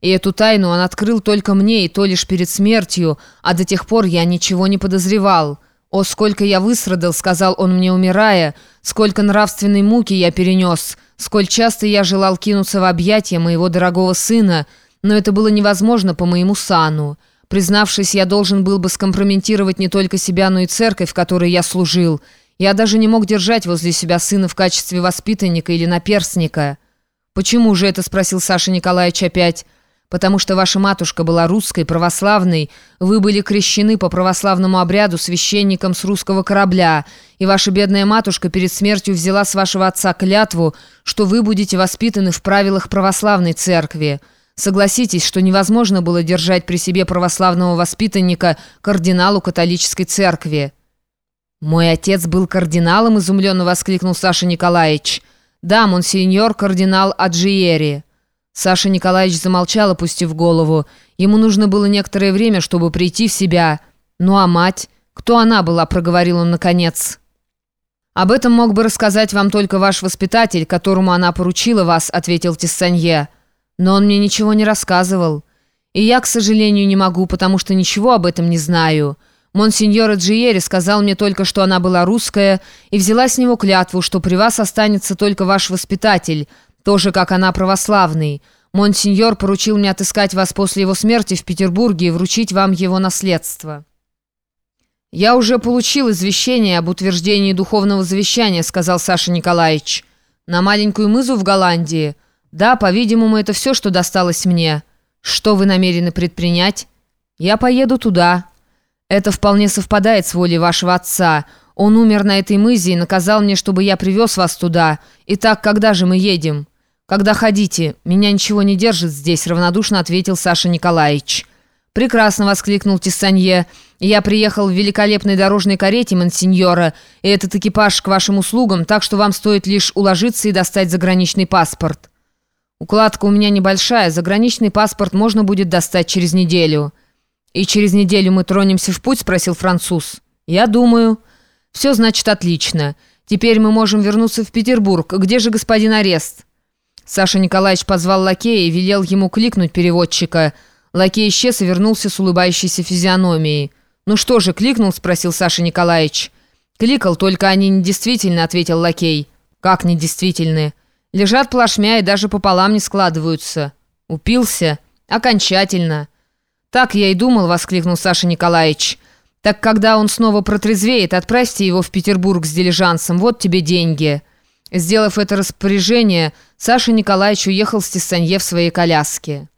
И эту тайну он открыл только мне, и то лишь перед смертью, а до тех пор я ничего не подозревал. «О, сколько я выстрадал», — сказал он мне, умирая, «сколько нравственной муки я перенес, сколь часто я желал кинуться в объятия моего дорогого сына, но это было невозможно по моему сану. Признавшись, я должен был бы скомпрометировать не только себя, но и церковь, в которой я служил. Я даже не мог держать возле себя сына в качестве воспитанника или наперстника». «Почему же это?» — спросил Саша Николаевич опять потому что ваша матушка была русской, православной, вы были крещены по православному обряду священником с русского корабля, и ваша бедная матушка перед смертью взяла с вашего отца клятву, что вы будете воспитаны в правилах православной церкви. Согласитесь, что невозможно было держать при себе православного воспитанника кардиналу католической церкви». «Мой отец был кардиналом?» – изумленно воскликнул Саша Николаевич. «Да, монсеньор кардинал Аджиери». Саша Николаевич замолчал, опустив голову. Ему нужно было некоторое время, чтобы прийти в себя. «Ну а мать? Кто она была?» – проговорил он наконец. «Об этом мог бы рассказать вам только ваш воспитатель, которому она поручила вас», – ответил Тессанье. «Но он мне ничего не рассказывал. И я, к сожалению, не могу, потому что ничего об этом не знаю. Монсеньор Джиери сказал мне только, что она была русская, и взяла с него клятву, что при вас останется только ваш воспитатель – тоже как она православный. Монсеньор поручил мне отыскать вас после его смерти в Петербурге и вручить вам его наследство». «Я уже получил извещение об утверждении духовного завещания», сказал Саша Николаевич. «На маленькую мызу в Голландии. Да, по-видимому, это все, что досталось мне. Что вы намерены предпринять?» «Я поеду туда». «Это вполне совпадает с волей вашего отца. Он умер на этой мызе и наказал мне, чтобы я привез вас туда. Итак, когда же мы едем?» «Когда ходите? Меня ничего не держит здесь», — равнодушно ответил Саша Николаевич. «Прекрасно!» — воскликнул Тиссанье. «Я приехал в великолепной дорожной карете, мансиньора, и этот экипаж к вашим услугам, так что вам стоит лишь уложиться и достать заграничный паспорт». «Укладка у меня небольшая, заграничный паспорт можно будет достать через неделю». «И через неделю мы тронемся в путь?» — спросил француз. «Я думаю». «Все, значит, отлично. Теперь мы можем вернуться в Петербург. Где же господин арест?» Саша Николаевич позвал лакея и велел ему кликнуть переводчика. Лакей исчез и вернулся с улыбающейся физиономией. «Ну что же, кликнул?» – спросил Саша Николаевич. «Кликал, только они недействительны», – ответил лакей. «Как недействительны?» «Лежат плашмя и даже пополам не складываются». «Упился?» «Окончательно». «Так я и думал», – воскликнул Саша Николаевич. «Так когда он снова протрезвеет, отправьте его в Петербург с дилижансом, вот тебе деньги». Сделав это распоряжение, Саша Николаевич уехал с Тиссанье в своей коляске.